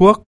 thuốc.